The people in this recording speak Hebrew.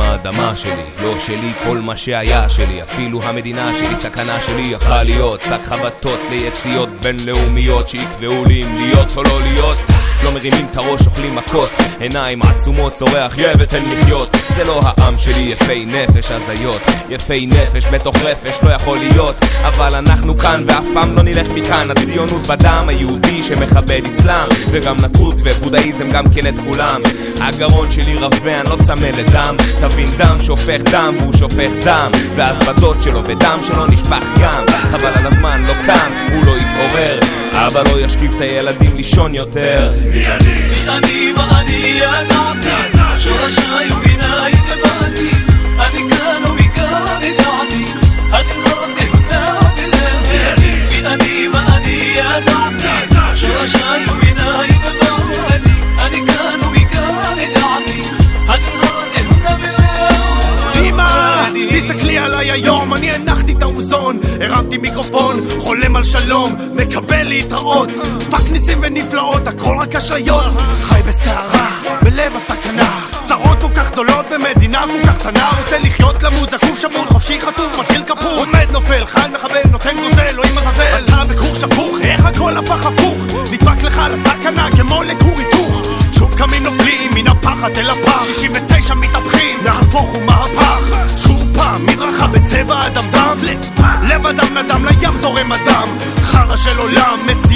האדמה שלי, לא שלי כל מה שהיה שלי, אפילו המדינה שלי, סכנה שלי הפכה להיות שק חבטות ליציאות בינלאומיות שיקבעו לי אם להיות או לא להיות לא מרימים את הראש, אוכלים מכות. עיניים עצומות, צורח, יא ותן לחיות. זה לא העם שלי, יפי נפש, הזיות. יפי נפש בתוך רפש, לא יכול להיות. אבל אנחנו כאן ואף פעם לא נלך מכאן. הציונות בדם, היהודי שמכבד אסלאם וגם נצרות ובודהיזם גם כן את כולם. הגרון שלי אני לא צמא לדם. תבין דם שופך דם והוא שופך דם. ואז בדוד שלו ודם שלו נשפך ים חבל על הזמן, לא קם, הוא לא יתעורר אבא לא ישכיב את הילדים לישון יותר תסתכלי עליי היום, אני הנחתי את המוזון הרמתי מיקרופון, חולם על שלום, מקבל להתראות. פאק ניסים ונפלאות, הכל רק אשליות חי בסערה, בלב הסכנה. צרות כל כך גדולות במדינה כל כך קטנה. רוצה לחיות, למות, זקוף שמול, חופשי חטוף, מתחיל כפור עומד נופל, חי מחבל, נותן גוזל, אלוהים עזאזל. אתה בכור שפוך, איך הכל הפך הפוך? נדבק לך לסכנה כמו לכור היתוך. שוב קמים נופלים מן הפחד אל הפח. 69 מתהפכים, נהפוך שוב פעם מדרכה בצבע אדמדם לב אדם לדם לים זורם אדם. חרא של עולם, מציאות